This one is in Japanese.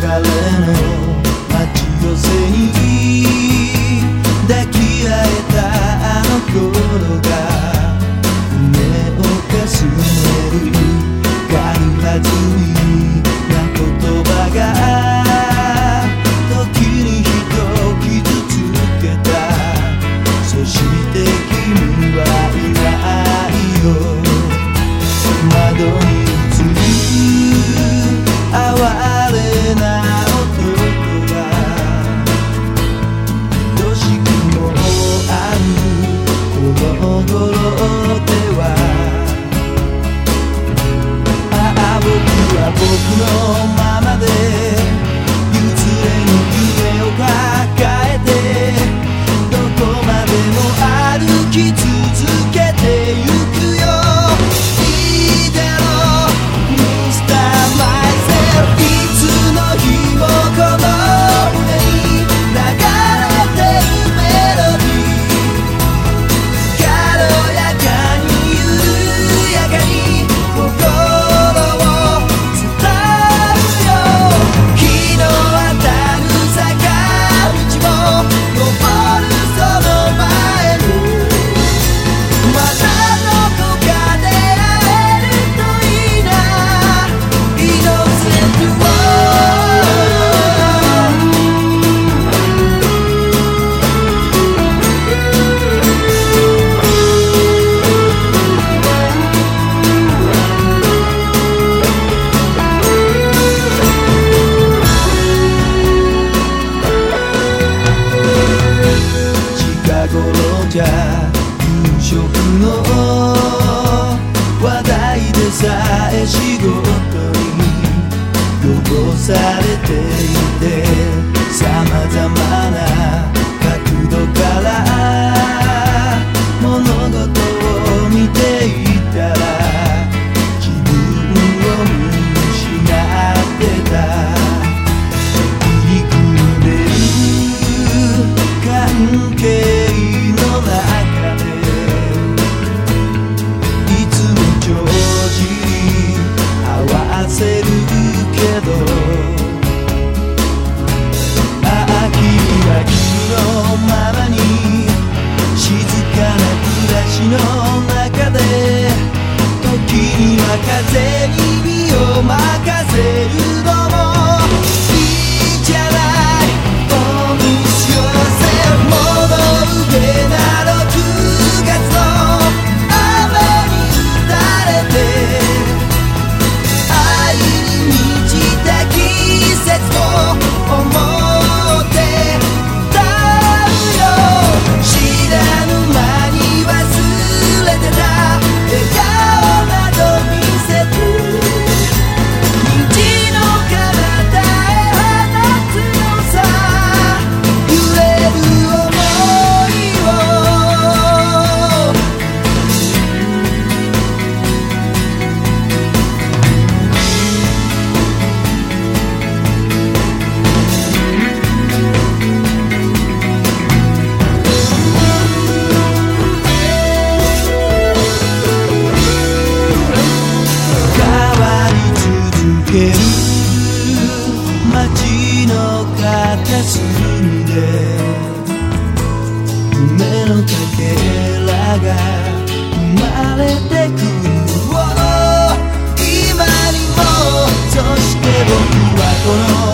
galera, na tia eu sei. 僕のの話題でさえ仕事に残されていて様々なのかけらが生まれてくる、今にもそして僕はこの